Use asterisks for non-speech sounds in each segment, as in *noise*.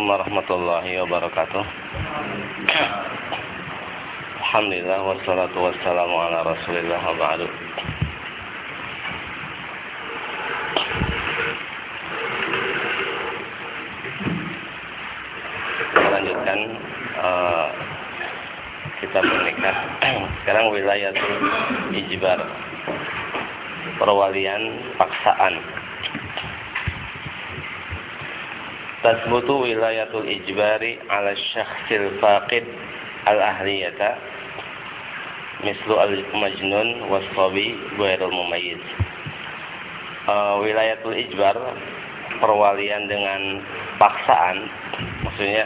Assalamualaikum warahmatullahi wabarakatuh. Alhamdulillah wassalatu wassalamu ala Rasulillah wa ba'du. Melanjutkan uh, kita menikah. Sekarang wilayah ijbar. Perwalian paksaan. Tasbutu wilayatul ijbari ala syakhsil faqid al-ahliyata mislu al-majnun wasabi ghairul mumayyiz uh, wilayatul ijbar perwalian dengan paksaan. Maksudnya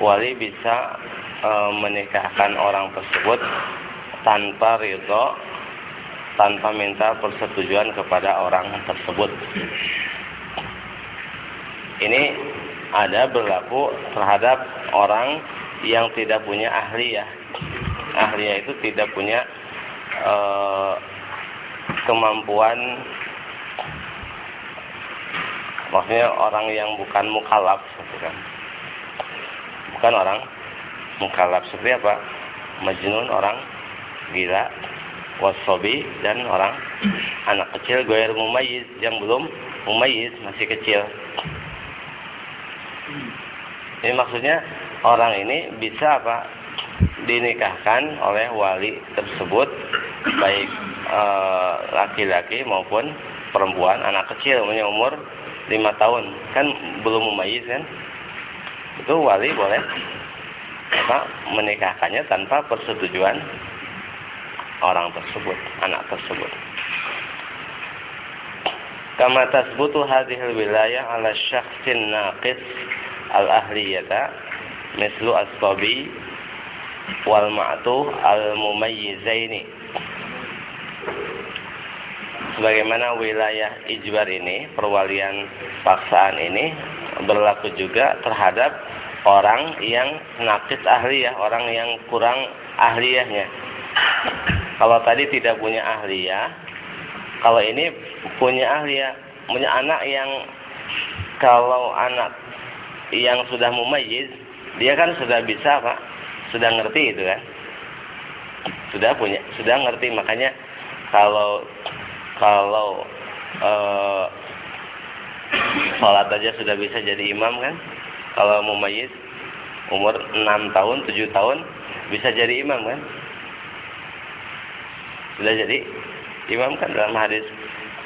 wali bisa uh, menikahkan orang tersebut tanpa ridho tanpa minta persetujuan kepada orang tersebut. Ini ada berlaku terhadap orang yang tidak punya ahliyah. Ahliyah itu tidak punya e, kemampuan maksudnya orang yang bukan mukalaf gitu kan. Bukan orang mukalaf seperti apa? Majnun orang gila, wasobi dan orang anak kecil goyer mumayyiz yang belum mumayyiz masih kecil. Ini maksudnya orang ini bisa apa? Dinikahkan oleh wali tersebut baik eh, laki-laki e, maupun perempuan, anak kecil punya umur lima tahun kan belum mumayyiz kan? Itu wali boleh apa menikahkannya tanpa persetujuan orang tersebut, anak tersebut. Kama tasbutu hadhil wilayah ala syakhsin naqis al-ahliyata mislu as-sabi wal ma'tuh al-mumayyizaini. Sebagaimana wilayah ijbar ini perwalian paksaan ini berlaku juga terhadap orang yang nakis ahliyah orang yang kurang ahliyahnya. Kalau tadi tidak punya ahliyah kalau ini punya ahliyah punya anak yang kalau anak yang sudah mumayyiz, dia kan sudah bisa Pak, sudah ngerti itu kan. Sudah punya, sudah ngerti makanya kalau kalau uh, sholat aja sudah bisa jadi imam kan. Kalau mumayyiz umur 6 tahun, 7 tahun bisa jadi imam kan. Sudah jadi imam kan dalam hadis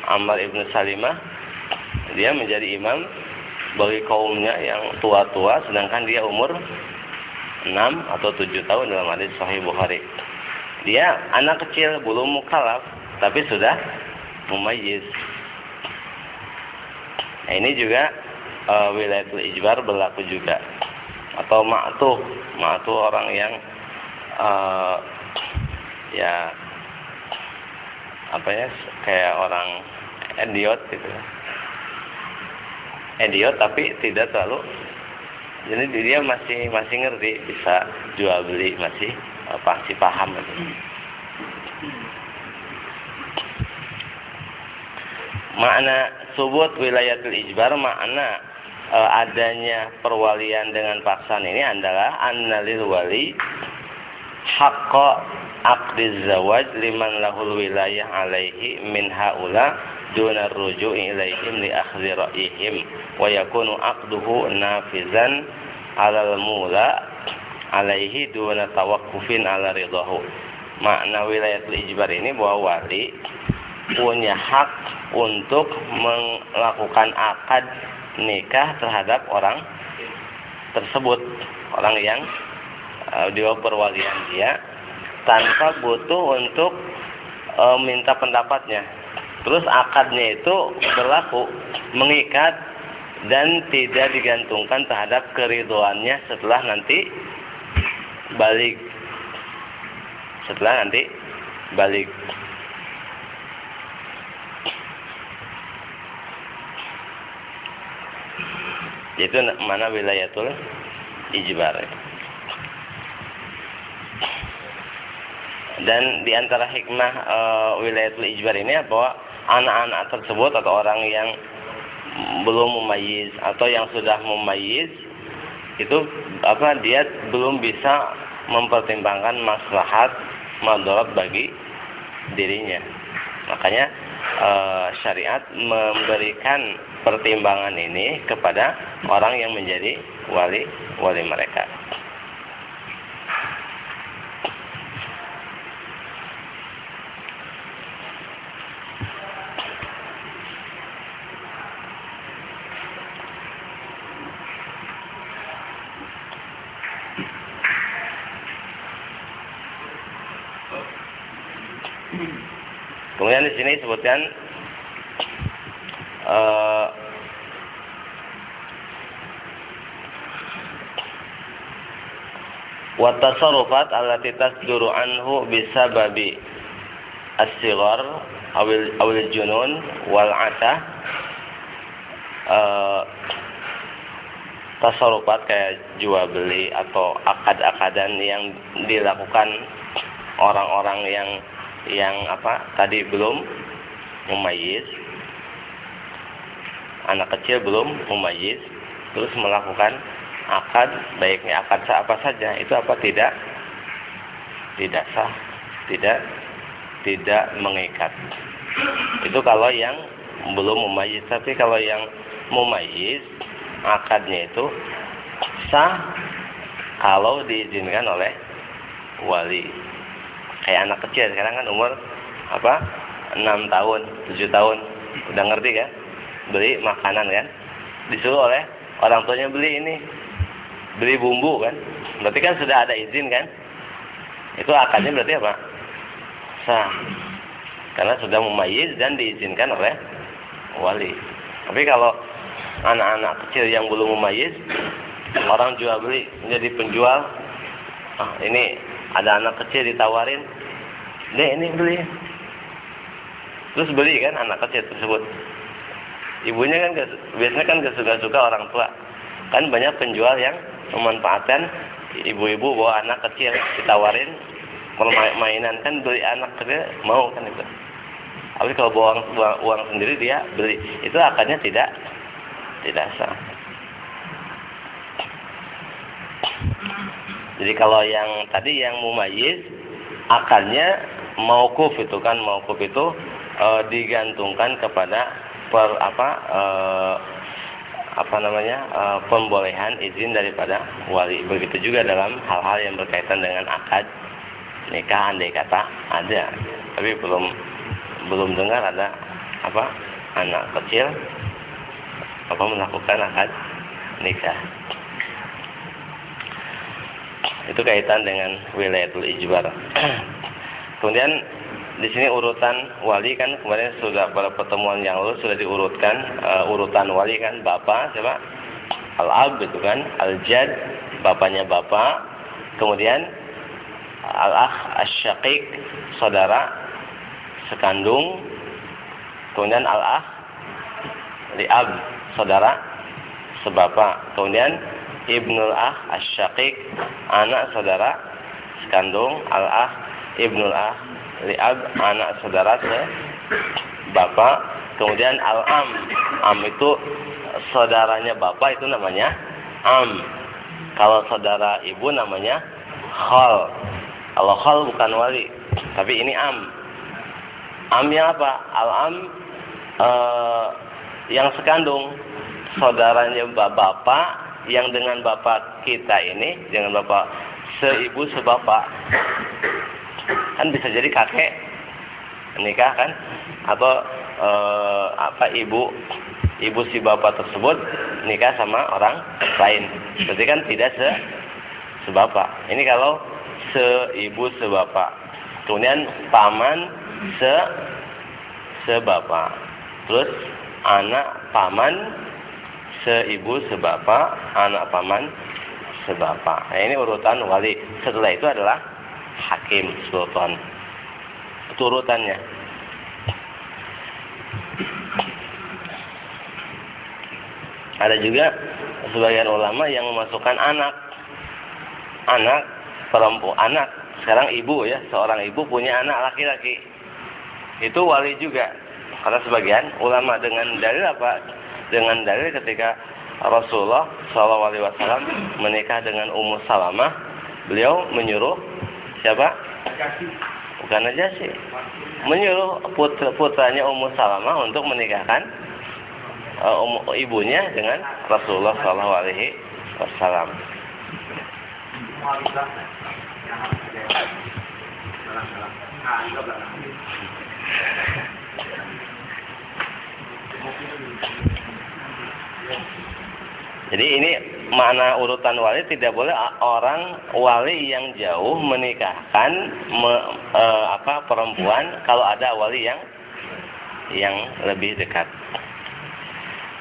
Ammar ibnu Salimah dia menjadi imam bagi kaumnya yang tua-tua sedangkan dia umur 6 atau 7 tahun dalam hadis Sahih Bukhari. Dia anak kecil belum mukalaf tapi sudah mumayyiz. Nah, ini juga uh, wilayatul ijbar berlaku juga. Atau ma'tuh, ma'tuh orang yang uh, ya apa ya kayak orang idiot gitu idiot tapi tidak terlalu jadi dia masih masih ngerti bisa jual beli masih pasti paham gitu. makna subut wilayatul ijbar makna e, adanya perwalian dengan paksaan ini adalah annalil wali haqqa aqdiz zawaj liman lahul wilayah alaihi min haula duna ruju'i ilaihim li akhdhi ra'ihim wa yakunu aqduhu nafizan alal mula alaihi duna tawakkufin ala ridahu. Makna wilayatul ijbar ini bahwa wali punya hak untuk melakukan akad nikah terhadap orang tersebut orang yang uh, di perwalian dia tanpa butuh untuk uh, minta pendapatnya Terus akadnya itu berlaku mengikat dan tidak digantungkan terhadap keriduannya setelah nanti balik. Setelah nanti balik. Yaitu mana wilayatul ijbar. Dan di antara hikmah e, wilayatul ijbar ini bahwa anak-anak tersebut atau orang yang belum memayis atau yang sudah memayis itu apa dia belum bisa mempertimbangkan maslahat madarat bagi dirinya. Makanya e, syariat memberikan pertimbangan ini kepada orang yang menjadi wali wali mereka. Kemudian di sini disebutkan uh, wa tasarrufat allati tasduru anhu bisababi as-sighar awil awil junun wal atah uh, tasarrufat kayak jual beli atau akad-akadan yang dilakukan orang-orang yang yang apa tadi belum memayis anak kecil belum memayis terus melakukan akad baiknya akad apa saja itu apa tidak? Tidak sah tidak tidak mengikat. Itu kalau yang belum memayis tapi kalau yang memayis akadnya itu sah kalau diizinkan oleh wali. Kayak anak kecil sekarang kan umur apa enam tahun tujuh tahun. Udah ngerti kan? Beli makanan kan? Disuruh oleh orang tuanya beli ini. Beli bumbu kan? Berarti kan sudah ada izin kan? Itu akadnya berarti apa? Sah. Karena sudah memayis dan diizinkan oleh wali. Tapi kalau anak-anak kecil yang belum memayis orang jual beli menjadi penjual. Ah, ini ada anak kecil ditawarin deh ini beli terus beli kan anak kecil tersebut. Ibunya kan biasanya kan gak suka-suka orang tua. Kan banyak penjual yang memanfaatkan ibu-ibu bawa anak kecil ditawarin mainan kan beli anak kecil mau kan itu. Tapi kalau bawa uang, uang, uang sendiri dia beli. Itu akarnya tidak tidak sah. Jadi kalau yang tadi yang mumayyiz akarnya maukuf itu kan maukuf itu e, digantungkan kepada per apa e, apa namanya e, pembolehan izin daripada wali. Begitu juga dalam hal-hal yang berkaitan dengan akad nikah andai kata ada. Tapi belum belum dengar ada apa anak kecil apa melakukan akad nikah. Itu kaitan dengan wilayatul ijbar. *clears throat* Kemudian di sini urutan wali kan kemarin sudah pada pertemuan yang lalu sudah diurutkan uh, urutan wali kan bapak siapa? Al-ab itu kan al-jad bapaknya bapak kemudian al-akh asy saudara sekandung. Kemudian al-akh li'ab saudara sebapak kemudian ibnul akh asy anak saudara sekandung. Al-akh ibnul ah liab anak saudara se bapak kemudian al am itu saudaranya bapak itu namanya am. Kalau saudara ibu namanya khol. Kalau khol bukan wali tapi ini am. Amnya apa? Al am eh, yang sekandung. Saudaranya bapak yang dengan bapak kita ini dengan bapak seibu sebapak kan bisa jadi kakek nikah kan? Atau e, apa ibu ibu si bapak tersebut nikah sama orang lain. Berarti kan tidak se sebapak. Ini kalau seibu sebapak kemudian paman se sebapak terus anak paman seibu sebapak anak paman sebapak nah, ini urutan wali. Setelah itu adalah hakim sultan turutannya Ada juga sebagian ulama yang memasukkan anak. Anak perempuan, anak. Sekarang ibu ya, seorang ibu punya anak laki-laki. Itu wali juga. Karena sebagian ulama dengan dalil apa? Dengan dalil ketika Rasulullah SAW menikah dengan Ummu Salamah, beliau menyuruh siapa? Bukan aja sih. Menyuruh putra putranya Ummu Salamah untuk menikahkan um, ibunya dengan Rasulullah Shallallahu Alaihi Wasallam. Jadi ini mana urutan wali tidak boleh orang wali yang jauh menikahkan me, e, apa perempuan kalau ada wali yang yang lebih dekat.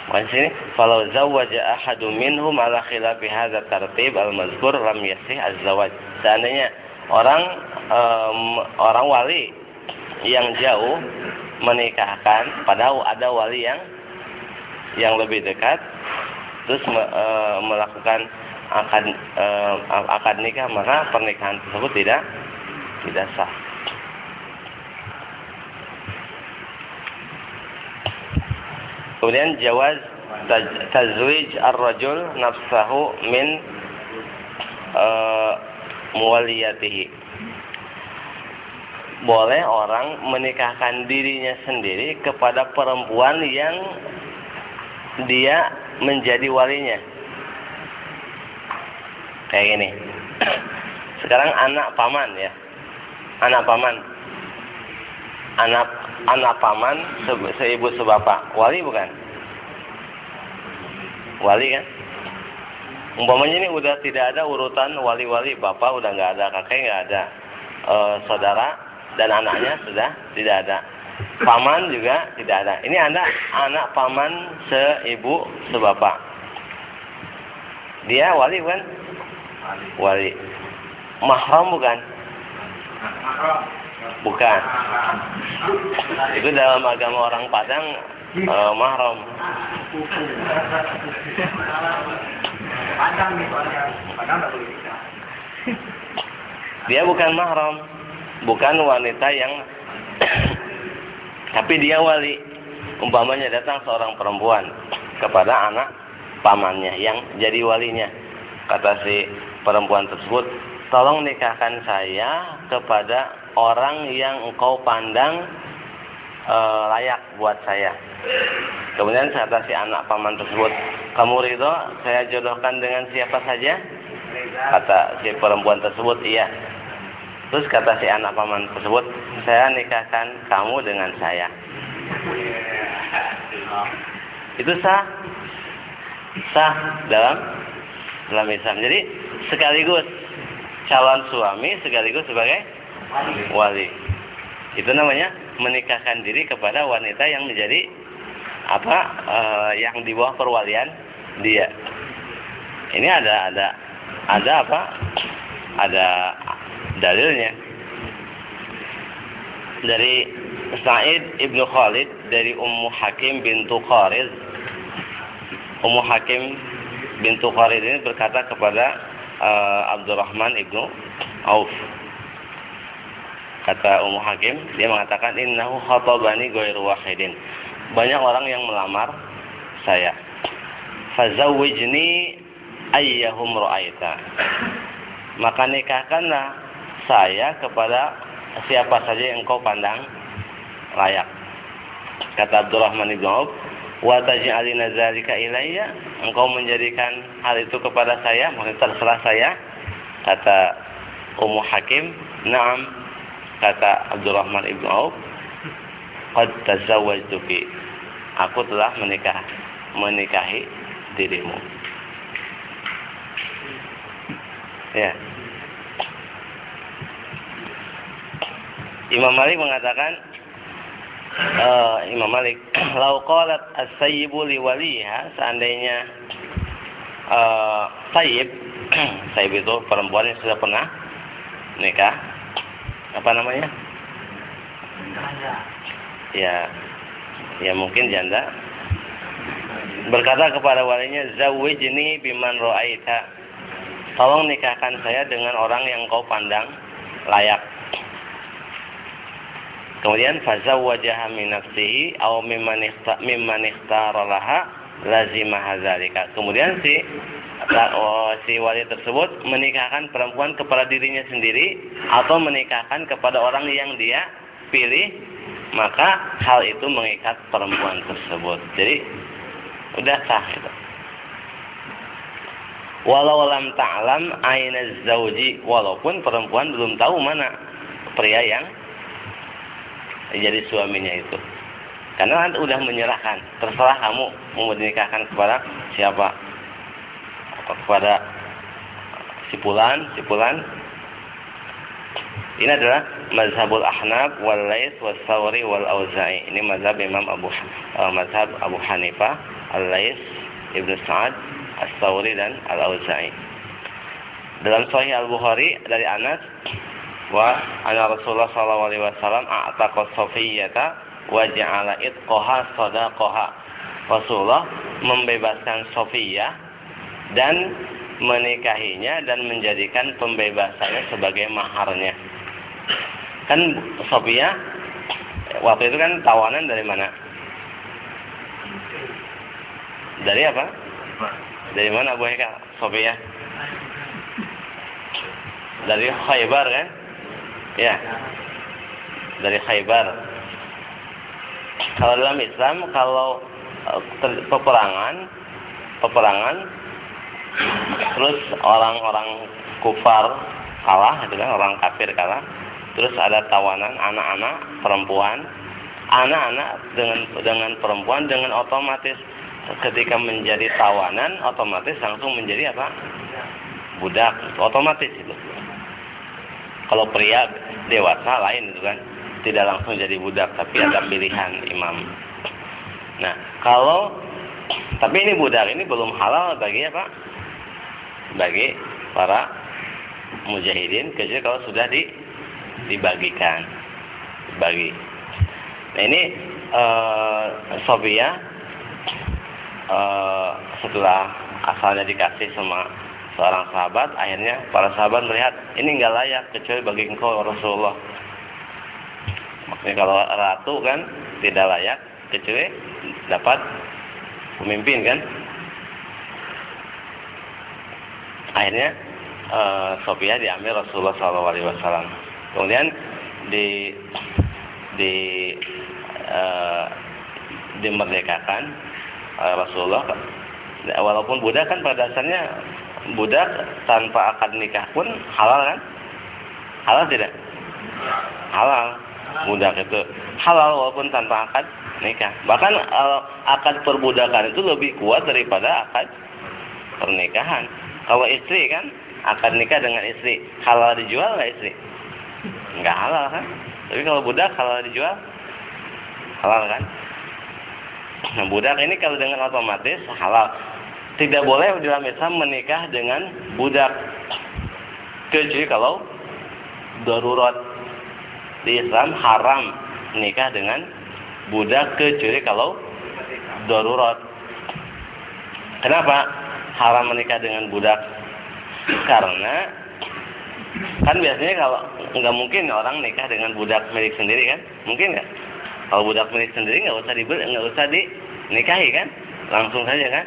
Maksud sini, kalau zawaja ahadu minhum ala khilafi hadza tartib al-mazkur lam yasih az-zawaj. Seandainya orang um, orang wali yang jauh menikahkan padahal ada wali yang yang lebih dekat terus me, e, melakukan akad e, akad nikah maka pernikahan tersebut tidak tidak sah. Kemudian jawaz tazwij ar-rajul nafsahu min uh, muwaliyatihi. Boleh orang menikahkan dirinya sendiri kepada perempuan yang dia menjadi walinya. Kayak gini. Sekarang anak paman ya. Anak paman. Anak anak paman se seibu sebapak. Wali bukan? Wali kan? Umpamanya ini udah tidak ada urutan wali-wali, bapak udah nggak ada, kakek nggak ada, e, saudara dan anaknya sudah tidak ada, paman juga tidak ada. Ini anda anak paman seibu sebapak. Dia wali bukan? Wali. Mahram bukan? Bukan. Itu dalam agama orang Padang uh, mahram. Dia bukan mahram, bukan wanita yang tapi dia wali. Umpamanya datang seorang perempuan kepada anak pamannya yang jadi walinya. Kata si perempuan tersebut, tolong nikahkan saya kepada orang yang engkau pandang e, layak buat saya. Kemudian kata si anak paman tersebut, kamu ridho saya jodohkan dengan siapa saja? Kata si perempuan tersebut, iya. Terus kata si anak paman tersebut, saya nikahkan kamu dengan saya. Itu sah, sah dalam dalam Islam. Jadi sekaligus calon suami sekaligus sebagai wali. Itu namanya menikahkan diri kepada wanita yang menjadi apa uh, yang di bawah perwalian dia. Ini ada ada ada apa? Ada dalilnya. Dari Sa'id ibnu Khalid dari Ummu Hakim bintu Khariz. Ummu Hakim bintu Khalid ini berkata kepada uh, Abdurrahman ibnu Auf kata Ummu Hakim dia mengatakan innahu khatabani ghairu wahidin banyak orang yang melamar saya fazawwijni ayyahum ra'aita maka nikahkanlah saya kepada siapa saja yang engkau pandang layak. Kata Abdurrahman ibn Auf wa taj'alina dzalika ilayya. Engkau menjadikan hal itu kepada saya maksudnya terserah saya kata Ummu Hakim. Na'am kata Abdurrahman ibnu Auf. Qad tazawwajtuki aku telah menikah menikahi dirimu. Ya Imam Malik mengatakan uh, Imam Malik *clears throat* lau qalat as-sayyibu li waliha seandainya uh, sayyib *clears throat* sayyib itu perempuan yang sudah pernah nikah apa namanya? Ya, ya mungkin janda. berkata kepada walinya zawwijni biman ra'aita tolong nikahkan saya dengan orang yang kau pandang layak kemudian fazawwajaha min nafsihi aw mimman mimman ikhtara laha lazimah hadzalika kemudian si oh, si wali tersebut menikahkan perempuan kepada dirinya sendiri atau menikahkan kepada orang yang dia pilih maka hal itu mengikat perempuan tersebut jadi udah sah gitu. Walau lam ta'lam aina zauji walaupun perempuan belum tahu mana pria yang jadi suaminya itu. Karena kan udah menyerahkan, terserah kamu mau menikahkan kepada siapa. Kepada si Pulan, si Pulan. Ini adalah mazhabul Ahnaf wal Lais was Sawri wal Auza'i. Ini mazhab Imam Abu uh, mazhab Abu Hanifah, Al-Lais, Ibnu Sa'ad, As-Sawri dan Al-Auza'i. Dalam Sahih Al-Bukhari dari Anas wa anna Rasulullah sallallahu alaihi wasallam a'taqa Safiyyata wa ja'ala itqaha sadaqaha. Rasulullah membebaskan Sofiyah dan menikahinya dan menjadikan pembebasannya sebagai maharnya. Kan Sofiyah waktu itu kan tawanan dari mana? Dari apa? Dari mana Abu Heka? Sofiyah? Dari Khaybar kan? Ya. Dari Khaybar. Kalau dalam Islam kalau peperangan peperangan terus orang-orang kufar kalah gitu kan orang kafir kalah terus ada tawanan anak-anak perempuan anak-anak dengan dengan perempuan dengan otomatis ketika menjadi tawanan otomatis langsung menjadi apa budak otomatis itu kalau pria dewasa lain itu kan tidak langsung jadi budak tapi ada pilihan imam. Nah kalau tapi ini budak ini belum halal bagi apa? Bagi para mujahidin kecuali kalau sudah di, dibagikan bagi nah ini uh, Sofia uh, setelah asalnya dikasih sama seorang sahabat akhirnya para sahabat melihat ini nggak layak kecuali bagi engkau Rasulullah. Makanya kalau ratu kan tidak layak kecuali dapat pemimpin kan. Akhirnya uh, Sofia diambil Rasulullah SAW kemudian di di uh, dimerdekakan Rasulullah. Walaupun budak kan pada dasarnya budak tanpa akad nikah pun halal kan? Halal tidak? Halal. Budak itu halal walaupun tanpa akad nikah. Bahkan uh, akad perbudakan itu lebih kuat daripada akad pernikahan. Kalau istri kan akad nikah dengan istri. Halal dijual nggak istri? Nggak halal kan? Tapi kalau budak halal dijual halal kan? Nah budak ini kalau dengan otomatis halal tidak boleh dalam Islam menikah dengan budak. Kecuali kalau darurat di Islam haram menikah dengan budak kecuali kalau darurat. Kenapa haram menikah dengan budak? Karena kan biasanya kalau nggak mungkin orang nikah dengan budak milik sendiri kan? Mungkin nggak? Kalau budak milik sendiri nggak usah dibeli nggak usah dinikahi kan? Langsung saja kan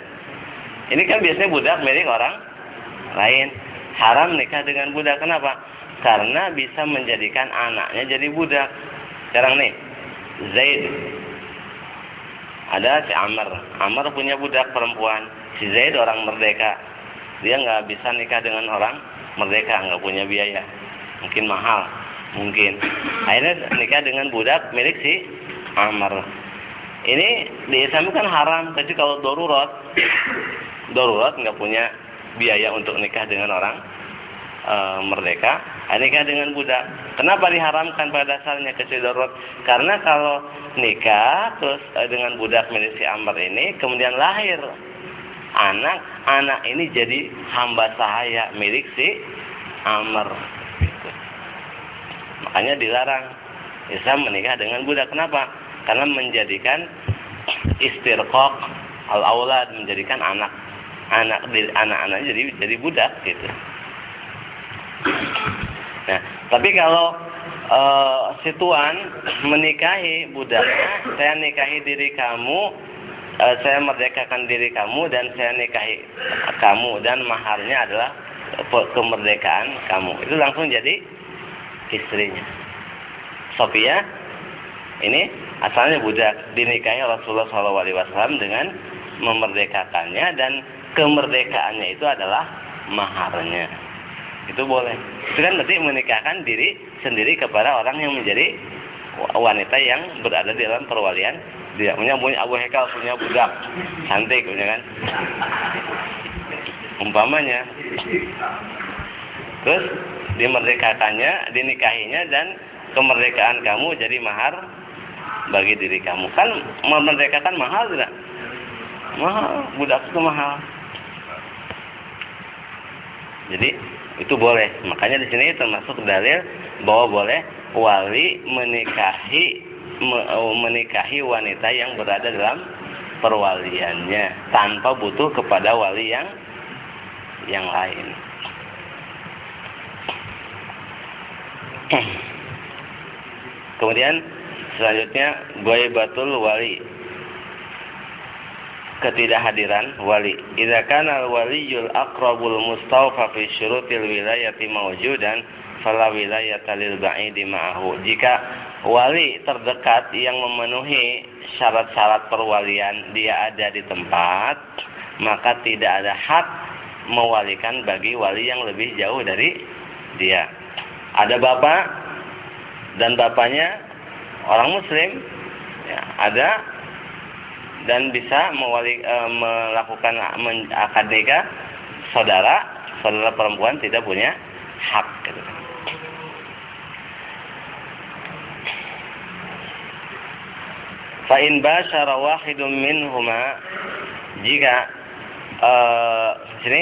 ini kan biasanya budak milik orang lain. Haram nikah dengan budak. Kenapa? Karena bisa menjadikan anaknya jadi budak. Sekarang nih Zaid. Ada si Amr. Amr punya budak perempuan. Si Zaid orang merdeka. Dia nggak bisa nikah dengan orang merdeka. Nggak punya biaya. Mungkin mahal. Mungkin. Akhirnya nikah dengan budak milik si Amr ini di Islam kan haram tapi kalau darurat darurat nggak punya biaya untuk nikah dengan orang e, merdeka nikah dengan budak. Kenapa diharamkan pada dasarnya kecuali darurat? Karena kalau nikah terus e, dengan budak milik si Amr ini kemudian lahir. Anak anak ini jadi hamba sahaya milik si Amr. Makanya dilarang Islam menikah dengan budak. Kenapa karena menjadikan istirqaq al aulad menjadikan anak anak anak-anak jadi jadi budak gitu. Nah, tapi kalau uh, si tuan menikahi budaknya, saya nikahi diri kamu, uh, saya merdekakan diri kamu dan saya nikahi kamu dan maharnya adalah kemerdekaan kamu. Itu langsung jadi istrinya. Sophia ini asalnya budak dinikahi Rasulullah SAW dengan memerdekakannya dan kemerdekaannya itu adalah maharnya. Itu boleh. Itu kan berarti menikahkan diri sendiri kepada orang yang menjadi wanita yang berada di dalam perwalian dia punya punya Abu Hekal punya budak cantik punya kan umpamanya terus dimerdekakannya dinikahinya dan kemerdekaan kamu jadi mahar bagi diri kamu kan memerdekakan mahal tidak mahal budak itu mahal jadi itu boleh. Makanya di sini termasuk dalil bahwa boleh wali menikahi menikahi wanita yang berada dalam perwaliannya tanpa butuh kepada wali yang yang lain. *clears throat* Kemudian selanjutnya batul wali ketidakhadiran wali. Idza kana al-waliyul aqrabul mustawfa fi syurutil wilayati mawjudan fala wilayata lil ba'idi ma'ahu. Jika wali terdekat yang memenuhi syarat-syarat perwalian dia ada di tempat, maka tidak ada hak mewalikan bagi wali yang lebih jauh dari dia. Ada bapak dan bapaknya orang muslim, ya, ada dan bisa mewali, e, melakukan nikah saudara saudara perempuan tidak punya hak gitu. Fa in basyara wahidun minhuma jika e, sini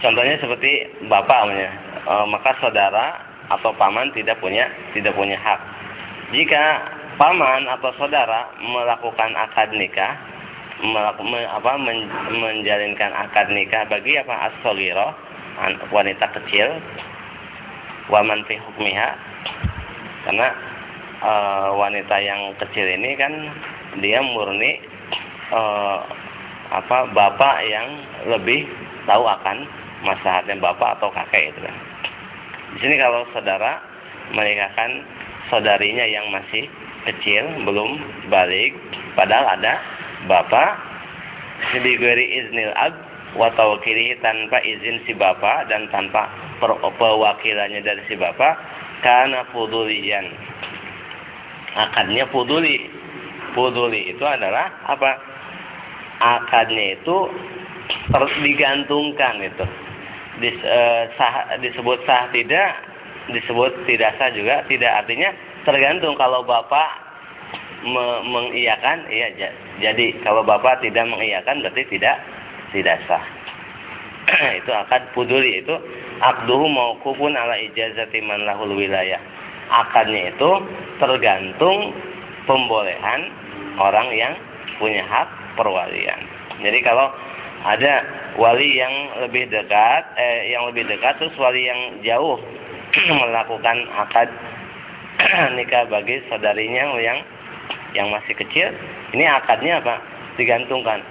contohnya seperti bapak namanya e, maka saudara atau paman tidak punya tidak punya hak. Jika paman atau saudara melakukan akad nikah apa men, menjalinkan akad nikah bagi apa as wanita kecil waman fi hukmiha karena e, wanita yang kecil ini kan dia murni e, apa bapak yang lebih tahu akan masalahnya bapak atau kakek itu kan. Di sini kalau saudara menikahkan saudarinya yang masih kecil belum balik. Padahal ada bapak. Bigori iznil ab wa tawkilihi tanpa izin si bapak dan tanpa perwakilannya dari si bapak. Karena fudulian akadnya fuduli. Fuduli itu adalah apa? Akadnya itu terus digantungkan itu. Dis, uh, sah, disebut sah tidak disebut tidak sah juga. Tidak artinya tergantung kalau bapak me mengiyakan iya jadi kalau bapak tidak mengiyakan berarti tidak tidak sah. *clears throat* Itu akad puduli itu abduhu mauqufun ala ijazati man lahul wilayah. Akadnya itu tergantung pembolehan orang yang punya hak perwalian. Jadi kalau ada wali yang lebih dekat eh, yang lebih dekat terus wali yang jauh *clears throat* melakukan akad *clears throat* nikah bagi saudarinya yang yang masih kecil, ini akadnya apa? Digantungkan.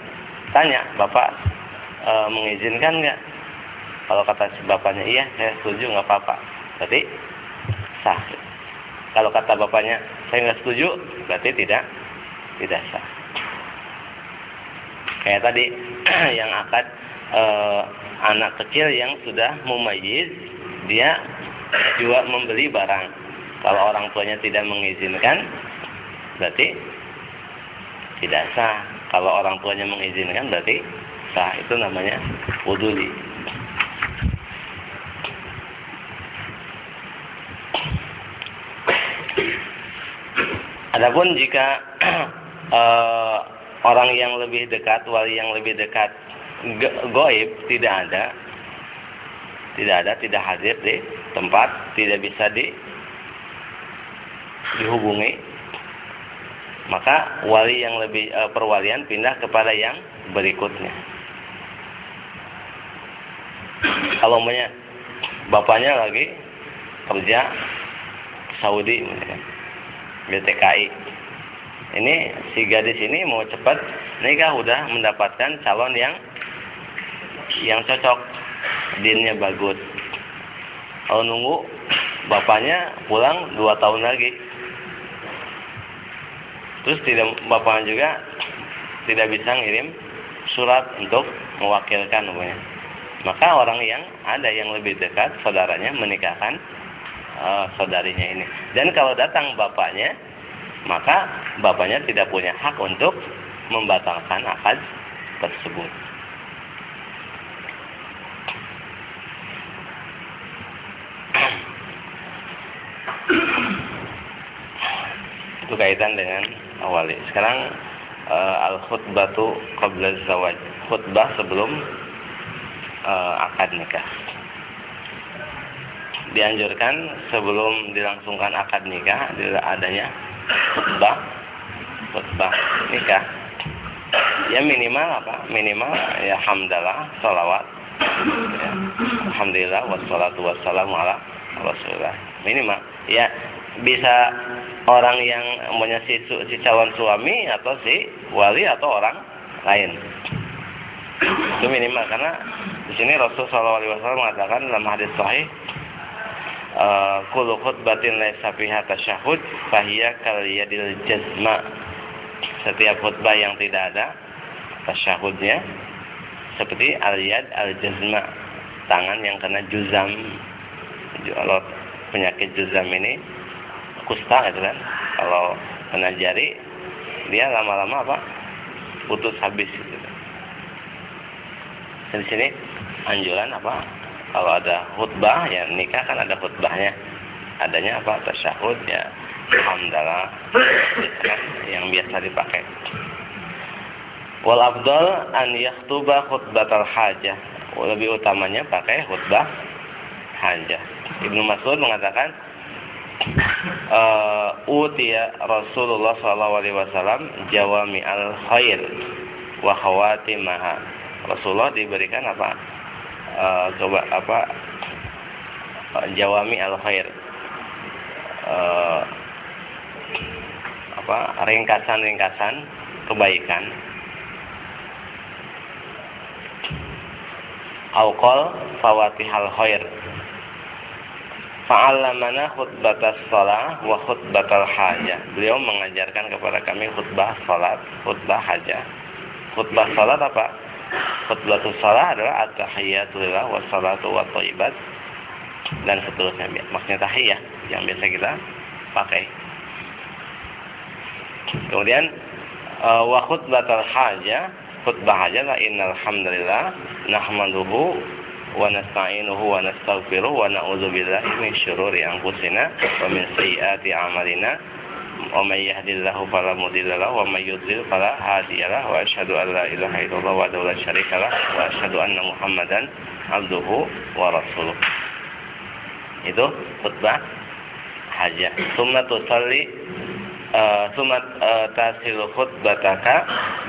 Tanya, Bapak e, mengizinkan nggak? Kalau kata si bapaknya iya, saya setuju nggak apa-apa. Berarti sah. Kalau kata bapaknya saya nggak setuju, berarti tidak tidak sah. Kayak tadi *clears throat* yang akad e, anak kecil yang sudah mumayyiz, dia juga membeli barang. Kalau orang tuanya tidak mengizinkan, berarti tidak sah. Kalau orang tuanya mengizinkan berarti sah. Itu namanya wuduli. Adapun jika uh, *clears throat* orang yang lebih dekat, wali yang lebih dekat goib tidak ada, tidak ada, tidak hadir di tempat, tidak bisa di dihubungi, maka wali yang lebih e, perwalian pindah kepada yang berikutnya. Kalau punya bapaknya lagi kerja Saudi BTKI. Ini si gadis ini mau cepat nikah udah mendapatkan calon yang yang cocok, dinnya bagus. Kalau nunggu bapaknya pulang dua tahun lagi, terus tidak bapaknya juga tidak bisa ngirim surat untuk mewakilkan umumnya. Maka orang yang ada yang lebih dekat saudaranya menikahkan uh, saudarinya ini. Dan kalau datang bapaknya, maka bapaknya tidak punya hak untuk membatalkan akad tersebut. Itu kaitan dengan awali. Sekarang uh, al khutbatu qabla zawaj. Khutbah sebelum uh, akad nikah. Dianjurkan sebelum dilangsungkan akad nikah adanya khutbah khutbah nikah. Ya minimal apa? Minimal ya hamdalah, salawat. Ya. Alhamdulillah wassalatu wassalamu ala Rasulullah. Minimal. Ya bisa orang yang punya si, si calon suami atau si wali atau orang lain. Itu minimal karena di sini Rasul Shallallahu Alaihi Wasallam mengatakan dalam hadis sahih eh, kullu khutbatin laisa fiha tasyahud fahiya kal yadil jazma. Setiap khutbah yang tidak ada tasyahudnya seperti al-yad al-jazma, tangan yang kena juzam. Penyakit juzam ini kusta gitu kan. Kalau kena jari dia lama-lama apa? Putus habis gitu. di sini anjuran apa? Kalau ada khutbah ya nikah kan ada khutbahnya. Adanya apa? Tasyahud ya alhamdulillah. Kan yang biasa dipakai. Wal afdal an yaktuba khutbatal hajah. Lebih utamanya pakai khutbah hajah. Ibnu Mas'ud mengatakan uh, utia Rasulullah sallallahu alaihi wasallam jawami al khair wa khawatimaha. Rasulullah diberikan apa? Uh, coba apa? Uh, jawami al khair. Uh, apa? ringkasan-ringkasan kebaikan. Aukol fawatihal khair Fa'allamana khutbatas salah wa khutbatal hajah. Beliau mengajarkan kepada kami khutbah salat, khutbah hajah. Khutbah salat apa? Khutbatus salah adalah at-tahiyatu lillah wa salatu wa thayyibat dan seterusnya. Maksudnya tahiyah yang biasa kita pakai. Kemudian uh, wa khutbatal hajah, khutbah hajah la innal hamdalillah nahmaduhu na'udzu billahi min syururi anfusina wa min sayyiati a'malina. Wa may yahdihillahu fala mudilla lahu wa may yudlil fala hadiyalah wa asyhadu an la ilaha illallah wa la syarikalah wa asyhadu anna muhammadan abduhu wa rasuluh. Itu khutbah hajah summa tusalli uh, summa uh, tasilu khutbataka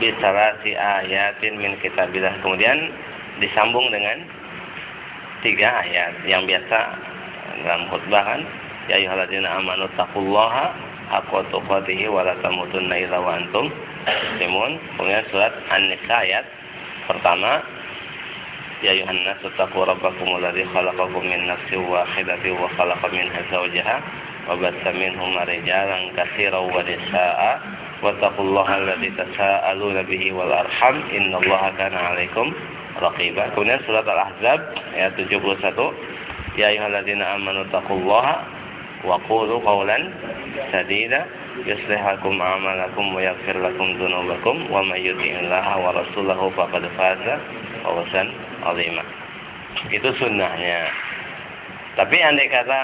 bi salasi ayatin min kitabillah. Kemudian disambung dengan tiga ayat. Yang biasa dalam khutbah kan ya ayyuhalladzina amanu taqullaha haqqa tuqatih wa la tamutunna illa wa antum muslimun. Kemudian surat An-Nisa ayat pertama Ya ayuhan nasu taqu rabbakum alladzi khalaqakum min nafsin wahidatin wa khalaqa minha zawjaha wa batha minhuma rijalan katsiran wa nisaa'a wattaqullaha alladzi tasaaluna bihi wal arham. Innallaha kana 'alaikum raqibah. Kemudian surat Al-Ahzab ayat 71. Ya ayyuhalladzina amanu taqullaha wa qulu qawlan sadida yuslih lakum a'malakum wa yaghfir lakum dzunubakum wa may yuti'illaha wa rasulahu faqad faza fawzan 'azima. Itu sunnahnya. Tapi andai kata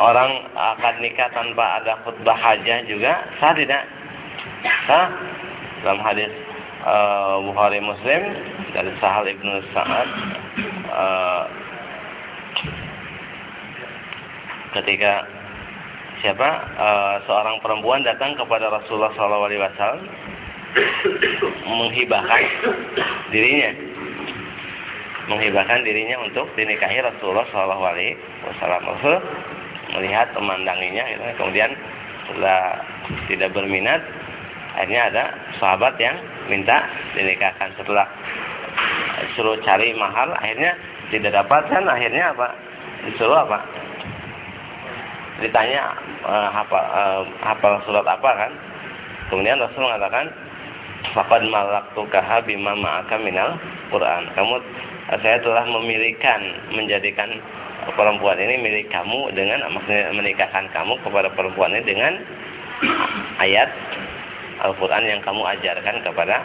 orang akan nikah tanpa ada khutbah hajah juga sah tidak? Sah. Dalam hadis uh, Bukhari Muslim dari Sahal ibnu Sa'ad uh, ketika siapa e, seorang perempuan datang kepada Rasulullah SAW menghibahkan dirinya menghibahkan dirinya untuk dinikahi Rasulullah SAW Rasul melihat memandanginya gitu. kemudian setelah tidak berminat akhirnya ada sahabat yang minta dinikahkan. Setelah suruh cari mahal akhirnya tidak dapat. Kan akhirnya apa? Disuruh apa? Ditanya uh, hafal uh, hafal surat apa kan? Kemudian Rasul mengatakan faqad malaktukaha bima ma'aka minal Quran. Kamu saya telah memilihkan menjadikan perempuan ini milik kamu dengan menikahkan kamu kepada perempuan ini dengan ayat Al-Quran yang kamu ajarkan kepada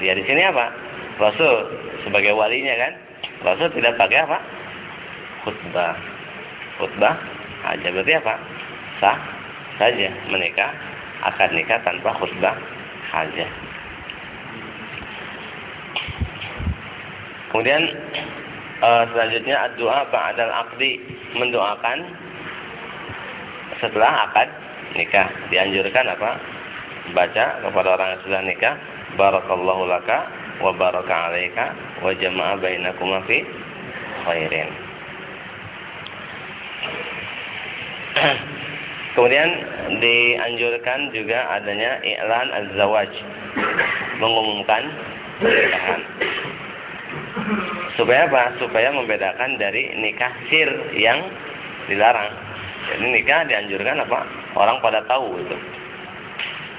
dia. Di sini apa? Rasul sebagai walinya kan? Rasul tidak pakai apa? Khutbah. Khutbah aja berarti apa? Sah saja. Menikah akan nikah tanpa khutbah saja. Kemudian uh, selanjutnya doa ba'dal aqdi. Mendoakan setelah akad nikah. Dianjurkan apa baca kepada orang yang sudah nikah barakallahu laka wa baraka alaika wa jama'a bainakuma fi khairin *clears throat* Kemudian dianjurkan juga adanya iklan az-zawaj mengumumkan pernikahan. Supaya apa? Supaya membedakan dari nikah sir yang dilarang. Jadi nikah dianjurkan apa? Orang pada tahu itu.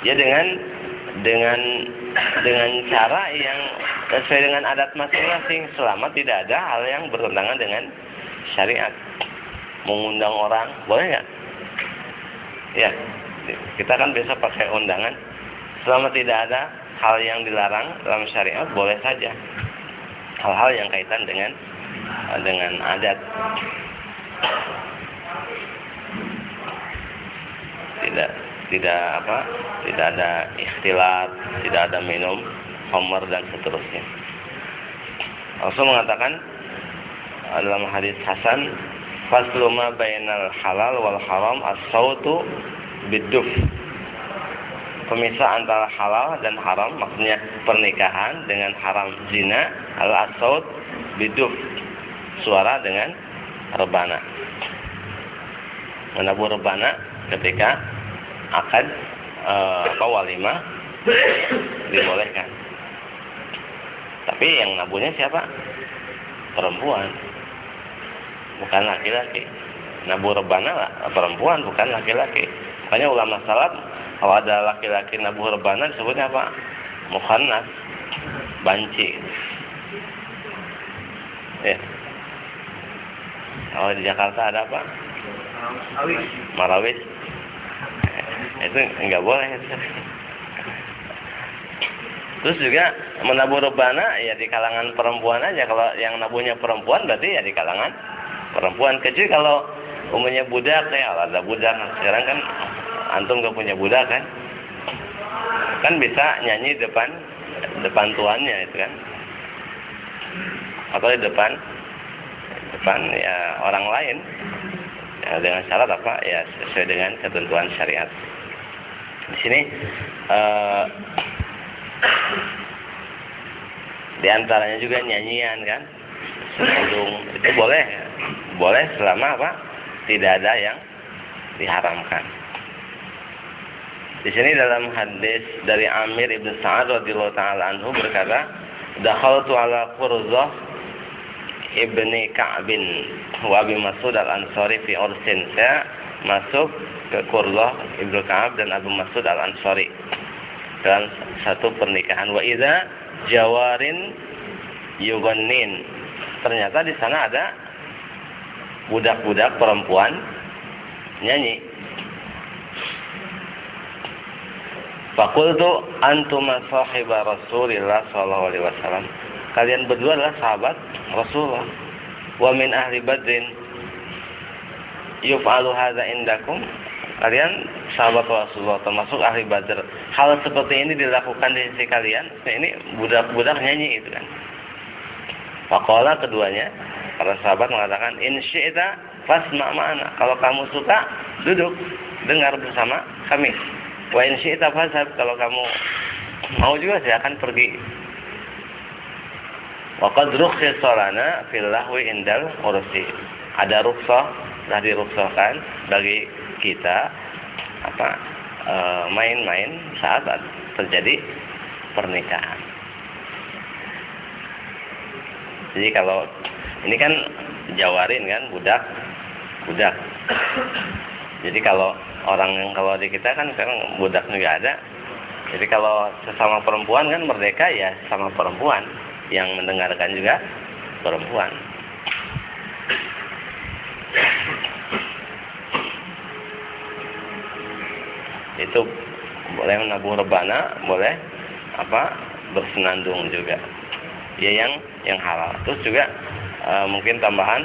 Ya dengan dengan dengan cara yang sesuai dengan adat masing-masing selama tidak ada hal yang bertentangan dengan syariat. Mengundang orang, boleh nggak? Ya, kita kan biasa pakai undangan. Selama tidak ada hal yang dilarang dalam syariat, boleh saja hal-hal yang kaitan dengan dengan adat tidak tidak apa tidak ada ikhtilat tidak ada minum homer dan seterusnya. Rasul mengatakan dalam hadis Hasan fasluma bainal halal wal haram as-sautu biduf pemisah antara halal dan haram maksudnya pernikahan dengan haram zina al asaud biduf suara dengan rebana. Menabur rebana ketika akad e, apa walimah dibolehkan tapi yang nabunya siapa perempuan bukan laki-laki nabur rebana lah, perempuan bukan laki-laki makanya ulama salaf kalau ada laki-laki nabuh rebana disebutnya apa? Mukhannas. Banci. Ya. Kalau di Jakarta ada apa? Marawis. Marawis. Itu enggak boleh. Terus juga menabur rebana ya di kalangan perempuan aja. Kalau yang nabuhnya perempuan berarti ya di kalangan perempuan. Kecuali kalau umumnya budak ya ada budak. Sekarang kan antum gak punya budak kan kan bisa nyanyi depan depan tuannya itu kan atau di depan depan ya orang lain ya, dengan syarat apa ya sesuai dengan ketentuan syariat di sini eh, di antaranya juga nyanyian kan? Sendung, itu boleh. Boleh selama apa? Tidak ada yang diharamkan. Di sini dalam hadis dari Amir ibn Sa'ad radhiyallahu taala anhu berkata, "Dakhaltu ala Qurzah ibni Ka'bin wa Abi Mas'ud al-Ansari fi ursin." Saya masuk ke Qurzah ibnu Ka'ab dan Abu Mas'ud al-Ansari dalam satu pernikahan. Wa idza jawarin yugannin. Ternyata di sana ada budak-budak perempuan nyanyi. Fakultu antuma sahiba Rasulillah sallallahu alaihi wasallam. Kalian berdua adalah sahabat Rasulullah. Wa min ahli Badrin yuf'alu hadza indakum. Kalian sahabat Rasulullah termasuk ahli Badr. Hal seperti ini dilakukan di sisi kalian. Nah, ini budak-budak nyanyi itu kan. Fakola keduanya para sahabat mengatakan in syi'ta fasma ma'ana. Kalau kamu suka duduk dengar bersama kami. Wa in syi'ta kalau kamu mau juga saya akan pergi. Wa qad rukhsisa lana fil lahwi indal ursi. Ada rukhsah, sudah dirukhsahkan bagi kita apa eh, main-main saat terjadi pernikahan. Jadi kalau ini kan jawarin kan budak budak. Jadi kalau orang yang kalau di kita kan sekarang budak juga ada. Jadi kalau sesama perempuan kan merdeka ya sama perempuan yang mendengarkan juga perempuan. Itu boleh menabung rebana, boleh apa bersenandung juga. Ya yang yang halal. Terus juga e, mungkin tambahan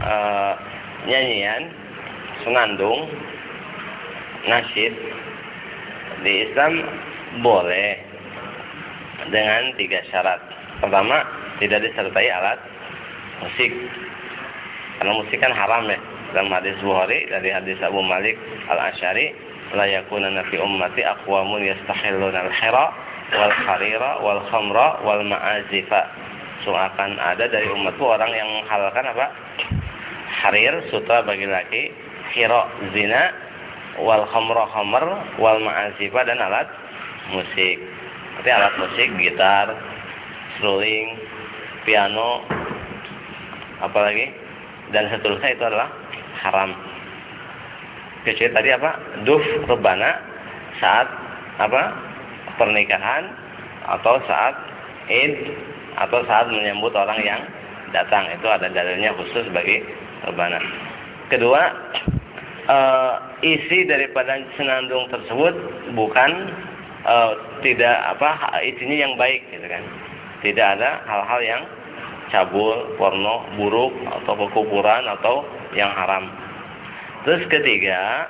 e, nyanyian senandung nasyid di Islam boleh dengan tiga syarat. Pertama, tidak disertai alat musik. Karena musik kan haram ya. Dalam hadis Bukhari dari hadis Abu Malik Al-Asy'ari, la yakuna fi ummati aqwamun yastahilluna al-hira wal kharira wal khamra wal ma'azifa. So akan ada dari umatku orang yang menghalalkan apa? Harir, sutra bagi laki, hira, zina, wal khamra khamr, wal ma'azifa dan alat musik. Berarti alat musik, gitar, seruling, piano, apalagi dan seterusnya itu adalah haram. Kecuali tadi apa? Duf rebana saat apa? pernikahan atau saat Id atau saat menyambut orang yang datang. Itu ada dalilnya khusus bagi rebana. Kedua, e, isi daripada senandung tersebut bukan uh, tidak apa isinya yang baik gitu kan. Tidak ada hal-hal yang cabul, porno, buruk atau kekuburan atau yang haram. Terus ketiga,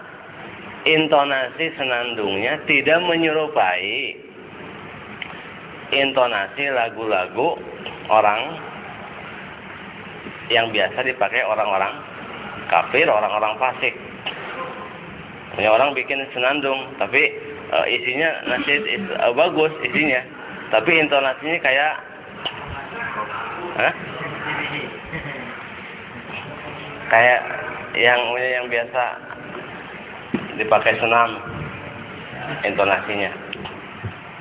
intonasi senandungnya tidak menyerupai intonasi lagu-lagu orang yang biasa dipakai orang-orang kafir, orang-orang fasik. Punya orang bikin senandung, tapi uh, isinya nasi uh, bagus isinya tapi intonasinya kayak Hah? *laughs* kayak yang yang biasa dipakai senam intonasinya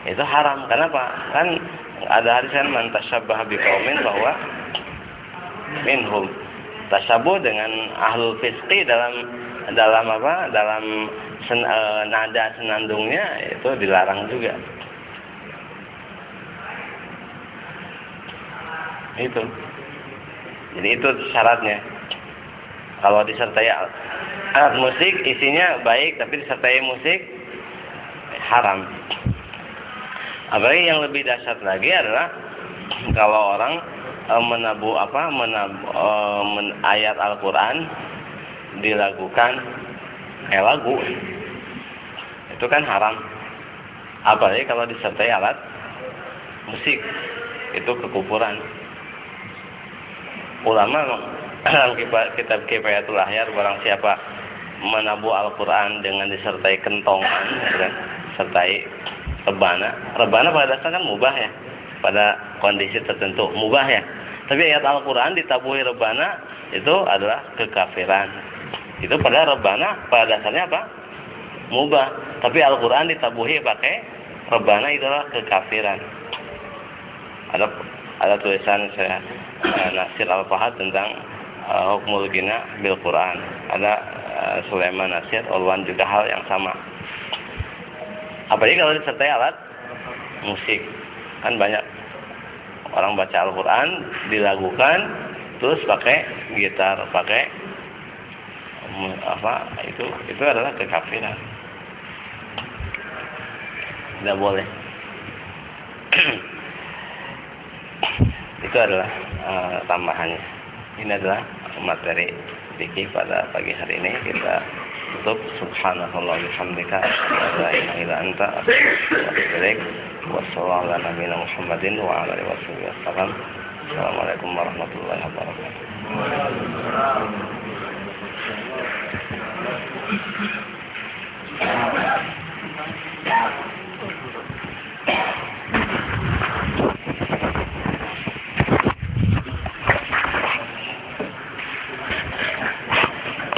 itu haram kenapa kan ada hadis kan man tasyabbaha biqaumin bahwa minhum tasyabuh dengan ahlul fisqi dalam dalam apa dalam sen, e, nada senandungnya itu dilarang juga. Itu. Jadi itu syaratnya. Kalau disertai alat musik isinya baik tapi disertai musik haram. Apalagi yang lebih dahsyat lagi adalah kalau orang e, menabu apa menabu e, men, ayat Al-Qur'an dilakukan kayak lagu. Itu kan haram. Apalagi kalau disertai alat musik itu kekufuran. Ulama kitab kifayatul ahyar barang siapa menabu Al-Quran dengan disertai kentongan kan, sertai rebana rebana pada dasarnya kan mubah ya pada kondisi tertentu mubah ya tapi ayat Al-Quran ditabuhi rebana itu adalah kekafiran itu pada rebana pada dasarnya apa? Mubah. Tapi Al-Quran ditabuhi pakai rebana itu adalah kekafiran. Ada ada tulisan saya uh, Nasir Al-Fahad tentang uh, hukmul gina bil Quran. Ada uh, Sulaiman Nasir Ulwan juga hal yang sama. Apalagi kalau disertai alat musik. Kan banyak orang baca Al-Quran dilakukan terus pakai gitar, pakai apa itu itu adalah kekafiran tidak boleh *clears throat* itu adalah uh, tambahannya ini adalah materi fikih pada pagi hari ini. Kita tutup. Subhanallah bihamdika la ilaha illa anta. Muhammadin wa ala alihi wasallam assalamualaikum warahmatullahi wabarakatuh.